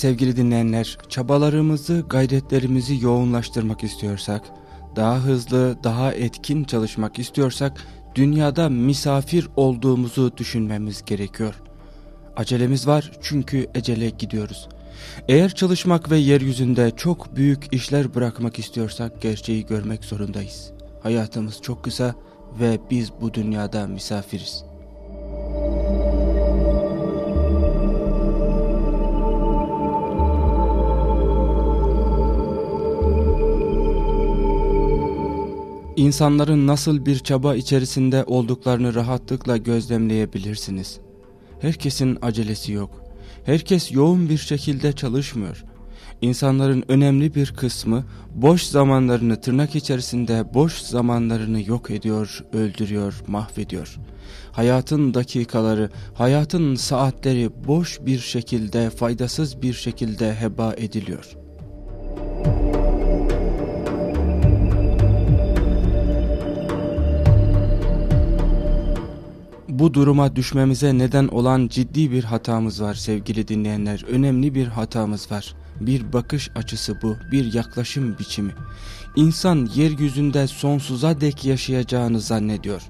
Sevgili dinleyenler, çabalarımızı, gayretlerimizi yoğunlaştırmak istiyorsak, daha hızlı, daha etkin çalışmak istiyorsak, dünyada misafir olduğumuzu düşünmemiz gerekiyor. Acelemiz var çünkü ecele gidiyoruz. Eğer çalışmak ve yeryüzünde çok büyük işler bırakmak istiyorsak gerçeği görmek zorundayız. Hayatımız çok kısa ve biz bu dünyada misafiriz. İnsanların nasıl bir çaba içerisinde olduklarını rahatlıkla gözlemleyebilirsiniz. Herkesin acelesi yok. Herkes yoğun bir şekilde çalışmıyor. İnsanların önemli bir kısmı boş zamanlarını tırnak içerisinde boş zamanlarını yok ediyor, öldürüyor, mahvediyor. Hayatın dakikaları, hayatın saatleri boş bir şekilde, faydasız bir şekilde heba ediliyor. Bu duruma düşmemize neden olan ciddi bir hatamız var sevgili dinleyenler. Önemli bir hatamız var. Bir bakış açısı bu, bir yaklaşım biçimi. İnsan yeryüzünde sonsuza dek yaşayacağını zannediyor.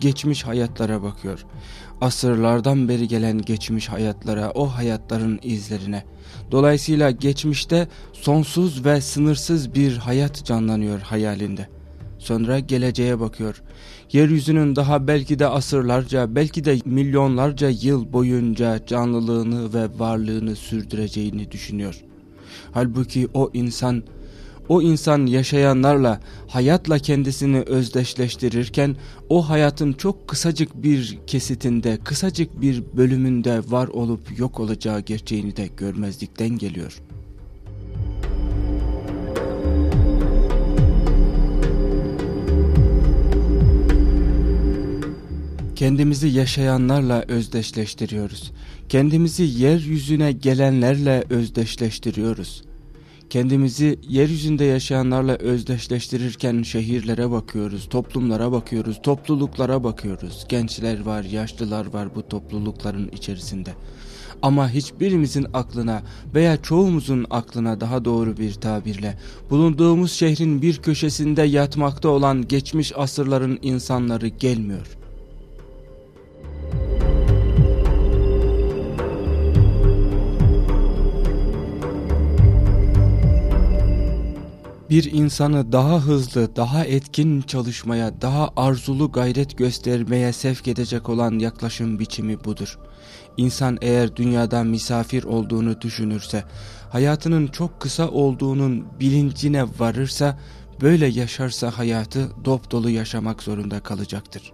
Geçmiş hayatlara bakıyor. Asırlardan beri gelen geçmiş hayatlara, o hayatların izlerine. Dolayısıyla geçmişte sonsuz ve sınırsız bir hayat canlanıyor hayalinde. Sonra geleceğe bakıyor. Yeryüzünün daha belki de asırlarca, belki de milyonlarca yıl boyunca canlılığını ve varlığını sürdüreceğini düşünüyor. Halbuki o insan, o insan yaşayanlarla, hayatla kendisini özdeşleştirirken o hayatın çok kısacık bir kesitinde, kısacık bir bölümünde var olup yok olacağı gerçeğini de görmezlikten geliyor.'' Kendimizi yaşayanlarla özdeşleştiriyoruz. Kendimizi yeryüzüne gelenlerle özdeşleştiriyoruz. Kendimizi yeryüzünde yaşayanlarla özdeşleştirirken şehirlere bakıyoruz, toplumlara bakıyoruz, topluluklara bakıyoruz. Gençler var, yaşlılar var bu toplulukların içerisinde. Ama hiçbirimizin aklına veya çoğumuzun aklına daha doğru bir tabirle bulunduğumuz şehrin bir köşesinde yatmakta olan geçmiş asırların insanları gelmiyor.'' Bir insanı daha hızlı, daha etkin çalışmaya, daha arzulu gayret göstermeye sevk edecek olan yaklaşım biçimi budur. İnsan eğer dünyada misafir olduğunu düşünürse, hayatının çok kısa olduğunun bilincine varırsa, böyle yaşarsa hayatı dop dolu yaşamak zorunda kalacaktır.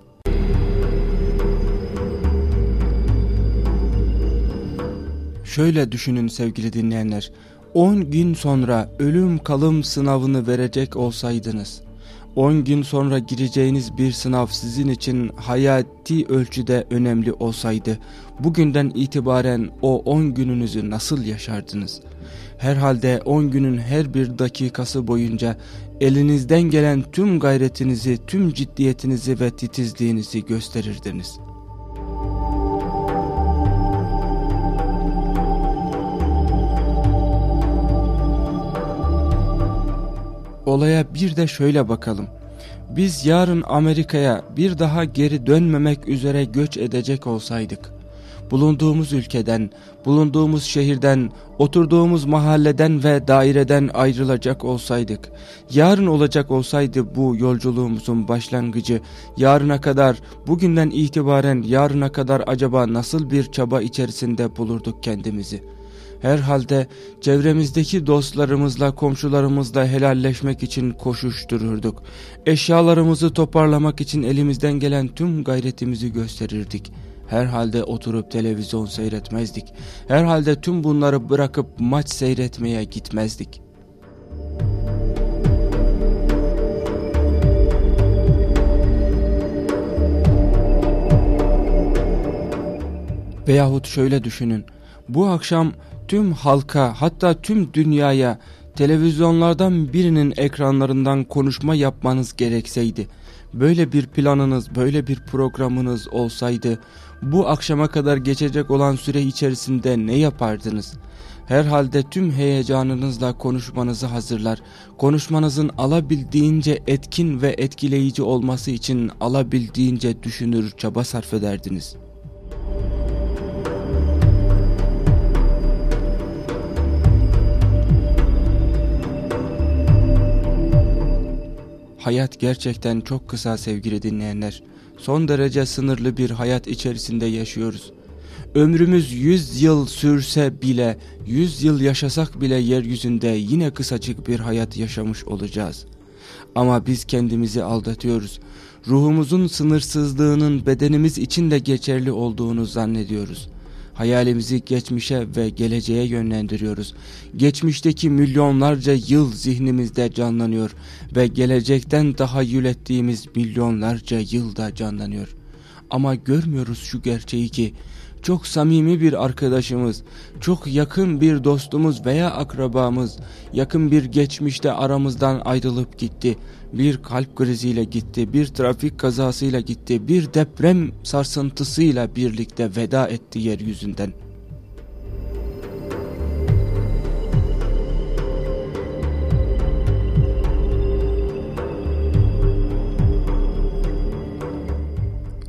Şöyle düşünün sevgili dinleyenler, 10 gün sonra ölüm kalım sınavını verecek olsaydınız, 10 gün sonra gireceğiniz bir sınav sizin için hayati ölçüde önemli olsaydı, bugünden itibaren o 10 gününüzü nasıl yaşardınız? Herhalde 10 günün her bir dakikası boyunca elinizden gelen tüm gayretinizi, tüm ciddiyetinizi ve titizliğinizi gösterirdiniz. Olaya bir de şöyle bakalım. Biz yarın Amerika'ya bir daha geri dönmemek üzere göç edecek olsaydık, bulunduğumuz ülkeden, bulunduğumuz şehirden, oturduğumuz mahalleden ve daireden ayrılacak olsaydık, yarın olacak olsaydı bu yolculuğumuzun başlangıcı, yarına kadar, bugünden itibaren yarına kadar acaba nasıl bir çaba içerisinde bulurduk kendimizi?'' Herhalde çevremizdeki dostlarımızla komşularımızla helalleşmek için koşuştururduk. Eşyalarımızı toparlamak için elimizden gelen tüm gayretimizi gösterirdik. Herhalde oturup televizyon seyretmezdik. Herhalde tüm bunları bırakıp maç seyretmeye gitmezdik. Veyahut şöyle düşünün. Bu akşam tüm halka hatta tüm dünyaya televizyonlardan birinin ekranlarından konuşma yapmanız gerekseydi, böyle bir planınız, böyle bir programınız olsaydı, bu akşama kadar geçecek olan süre içerisinde ne yapardınız? Herhalde tüm heyecanınızla konuşmanızı hazırlar. Konuşmanızın alabildiğince etkin ve etkileyici olması için alabildiğince düşünür, çaba sarf ederdiniz. Hayat gerçekten çok kısa sevgili dinleyenler. Son derece sınırlı bir hayat içerisinde yaşıyoruz. Ömrümüz yüz yıl sürse bile, yüz yıl yaşasak bile yeryüzünde yine kısacık bir hayat yaşamış olacağız. Ama biz kendimizi aldatıyoruz. Ruhumuzun sınırsızlığının bedenimiz için de geçerli olduğunu zannediyoruz. Hayalimizi geçmişe ve geleceğe yönlendiriyoruz. Geçmişteki milyonlarca yıl zihnimizde canlanıyor ve gelecekten daha ettiğimiz milyonlarca yılda canlanıyor. Ama görmüyoruz şu gerçeği ki çok samimi bir arkadaşımız, çok yakın bir dostumuz veya akrabamız yakın bir geçmişte aramızdan ayrılıp gitti. Bir kalp kriziyle gitti, bir trafik kazasıyla gitti, bir deprem sarsıntısıyla birlikte veda etti yeryüzünden.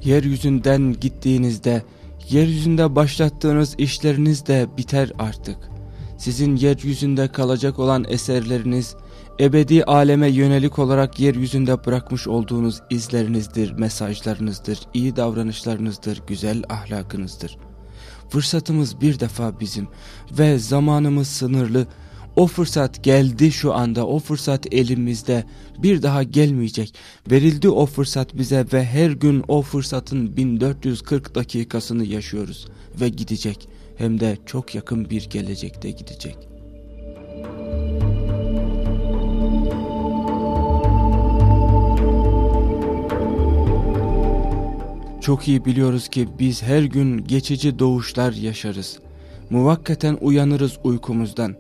Yeryüzünden gittiğinizde Yeryüzünde başlattığınız işleriniz de biter artık. Sizin yeryüzünde kalacak olan eserleriniz, ebedi aleme yönelik olarak yeryüzünde bırakmış olduğunuz izlerinizdir, mesajlarınızdır, iyi davranışlarınızdır, güzel ahlakınızdır. Fırsatımız bir defa bizim ve zamanımız sınırlı, o fırsat geldi şu anda, o fırsat elimizde, bir daha gelmeyecek. Verildi o fırsat bize ve her gün o fırsatın 1440 dakikasını yaşıyoruz ve gidecek. Hem de çok yakın bir gelecekte gidecek. Çok iyi biliyoruz ki biz her gün geçici doğuşlar yaşarız. Muvakkaten uyanırız uykumuzdan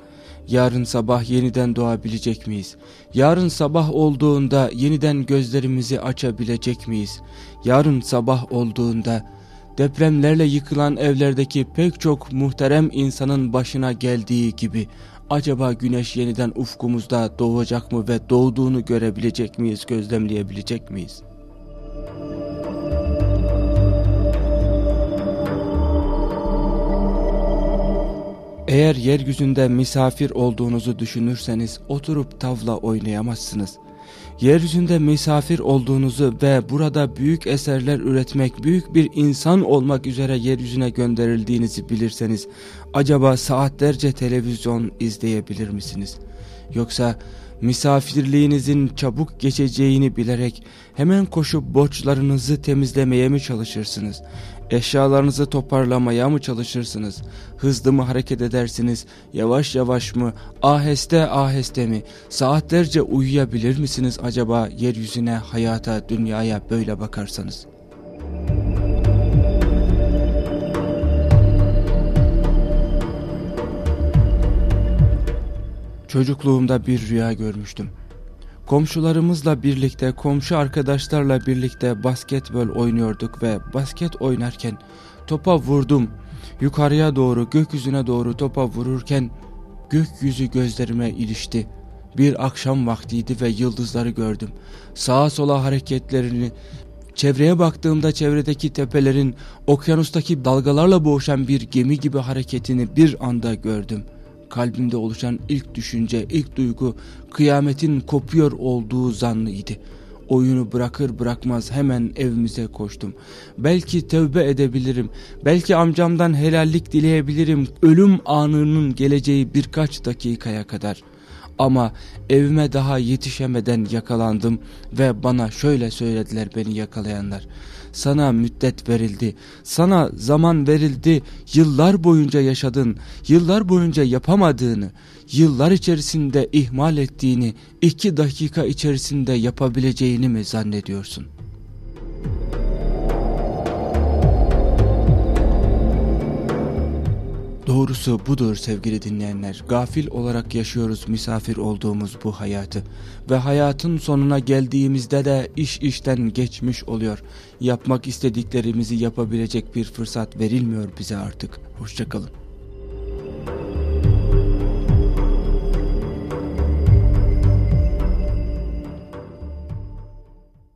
Yarın sabah yeniden doğabilecek miyiz? Yarın sabah olduğunda yeniden gözlerimizi açabilecek miyiz? Yarın sabah olduğunda depremlerle yıkılan evlerdeki pek çok muhterem insanın başına geldiği gibi acaba güneş yeniden ufkumuzda doğacak mı ve doğduğunu görebilecek miyiz, gözlemleyebilecek miyiz? Eğer yeryüzünde misafir olduğunuzu düşünürseniz oturup tavla oynayamazsınız. Yeryüzünde misafir olduğunuzu ve burada büyük eserler üretmek, büyük bir insan olmak üzere yeryüzüne gönderildiğinizi bilirseniz acaba saatlerce televizyon izleyebilir misiniz? Yoksa misafirliğinizin çabuk geçeceğini bilerek hemen koşup borçlarınızı temizlemeye mi çalışırsınız? Eşyalarınızı toparlamaya mı çalışırsınız? Hızlı mı hareket edersiniz? Yavaş yavaş mı? Aheste aheste mi? Saatlerce uyuyabilir misiniz acaba yeryüzüne, hayata, dünyaya böyle bakarsanız? Çocukluğumda bir rüya görmüştüm. Komşularımızla birlikte, komşu arkadaşlarla birlikte basketbol oynuyorduk ve basket oynarken topa vurdum. Yukarıya doğru, gökyüzüne doğru topa vururken gökyüzü gözlerime ilişti. Bir akşam vaktiydi ve yıldızları gördüm. Sağa sola hareketlerini, çevreye baktığımda çevredeki tepelerin okyanustaki dalgalarla boğuşan bir gemi gibi hareketini bir anda gördüm.'' Kalbimde oluşan ilk düşünce, ilk duygu kıyametin kopuyor olduğu zannıydı. Oyunu bırakır bırakmaz hemen evimize koştum. Belki tövbe edebilirim, belki amcamdan helallik dileyebilirim ölüm anının geleceği birkaç dakikaya kadar. Ama evime daha yetişemeden yakalandım ve bana şöyle söylediler beni yakalayanlar. Sana müddet verildi, sana zaman verildi, yıllar boyunca yaşadın, yıllar boyunca yapamadığını, yıllar içerisinde ihmal ettiğini, iki dakika içerisinde yapabileceğini mi zannediyorsun?'' Doğrusu budur sevgili dinleyenler. Gafil olarak yaşıyoruz misafir olduğumuz bu hayatı. Ve hayatın sonuna geldiğimizde de iş işten geçmiş oluyor. Yapmak istediklerimizi yapabilecek bir fırsat verilmiyor bize artık. Hoşçakalın.